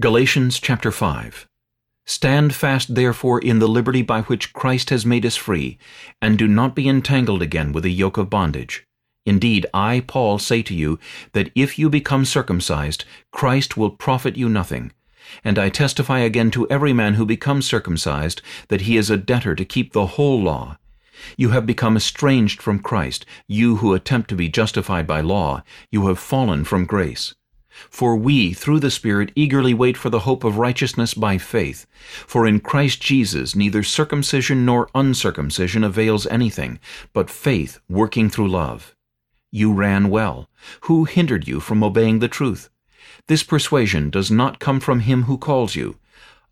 Galatians chapter 5 Stand fast therefore in the liberty by which Christ has made us free, and do not be entangled again with a yoke of bondage. Indeed, I, Paul, say to you, that if you become circumcised, Christ will profit you nothing. And I testify again to every man who becomes circumcised, that he is a debtor to keep the whole law. You have become estranged from Christ, you who attempt to be justified by law, you have fallen from grace. For we, through the Spirit, eagerly wait for the hope of righteousness by faith. For in Christ Jesus neither circumcision nor uncircumcision avails anything, but faith working through love. You ran well. Who hindered you from obeying the truth? This persuasion does not come from him who calls you.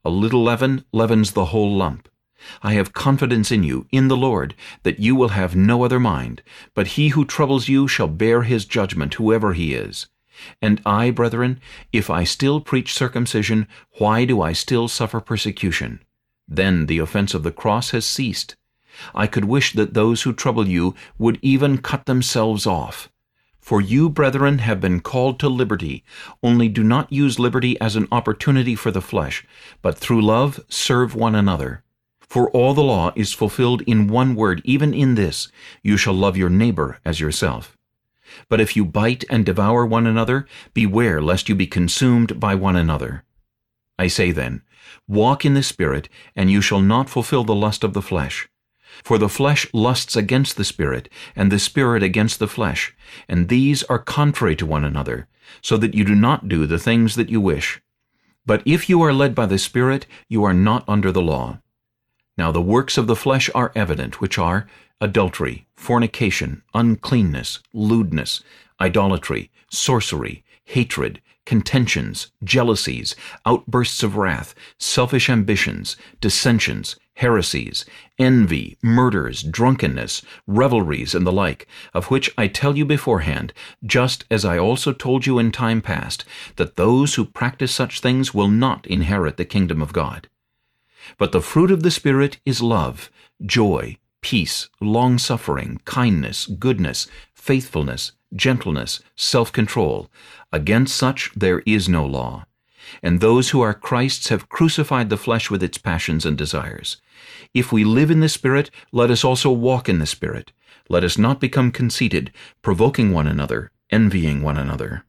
A little leaven leavens the whole lump. I have confidence in you, in the Lord, that you will have no other mind, but he who troubles you shall bear his judgment, whoever he is. And I, brethren, if I still preach circumcision, why do I still suffer persecution? Then the offense of the cross has ceased. I could wish that those who trouble you would even cut themselves off. For you, brethren, have been called to liberty, only do not use liberty as an opportunity for the flesh, but through love serve one another. For all the law is fulfilled in one word, even in this, you shall love your neighbor as yourself. But if you bite and devour one another, beware lest you be consumed by one another. I say then, walk in the Spirit, and you shall not fulfill the lust of the flesh. For the flesh lusts against the Spirit, and the Spirit against the flesh, and these are contrary to one another, so that you do not do the things that you wish. But if you are led by the Spirit, you are not under the law. Now the works of the flesh are evident, which are adultery, fornication, uncleanness, lewdness, idolatry, sorcery, hatred, contentions, jealousies, outbursts of wrath, selfish ambitions, dissensions, heresies, envy, murders, drunkenness, revelries, and the like, of which I tell you beforehand, just as I also told you in time past, that those who practice such things will not inherit the kingdom of God. But the fruit of the Spirit is love, joy, peace, long-suffering, kindness, goodness, faithfulness, gentleness, self-control. Against such there is no law. And those who are Christ's have crucified the flesh with its passions and desires. If we live in the Spirit, let us also walk in the Spirit. Let us not become conceited, provoking one another, envying one another.